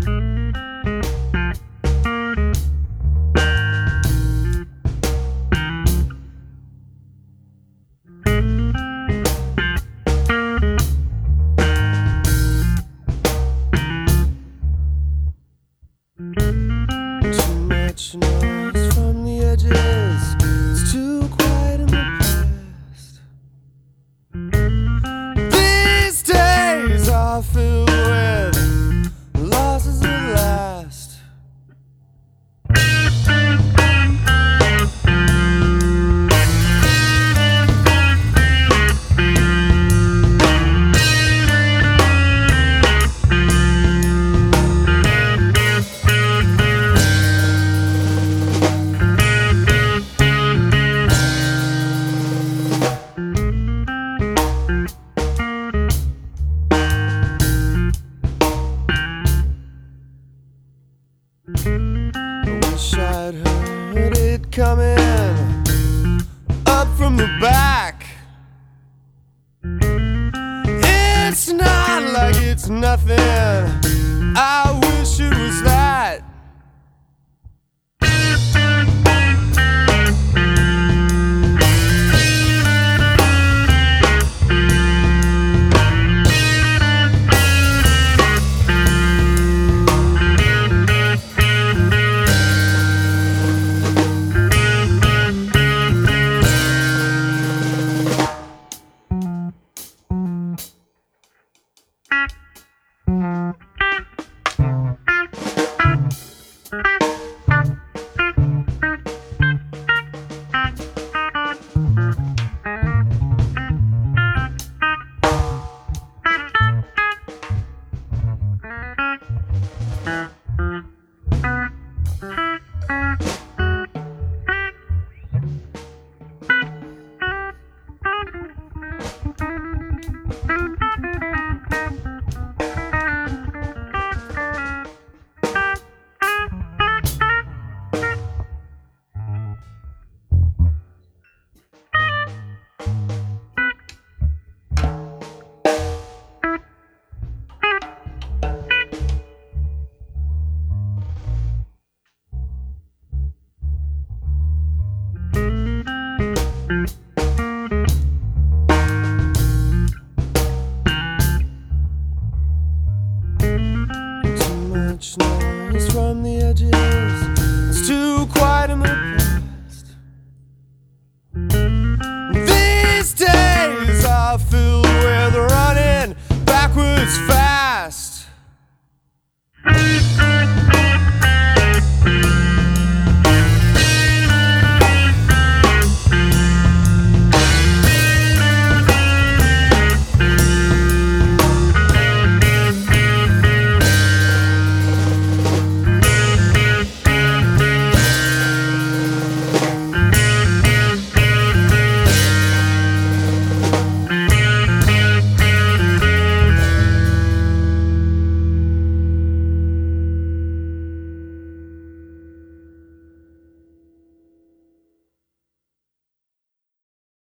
Too coming up from the back. It's not like it's nothing. I wish it was that. Too from the edges. It's too quiet in the.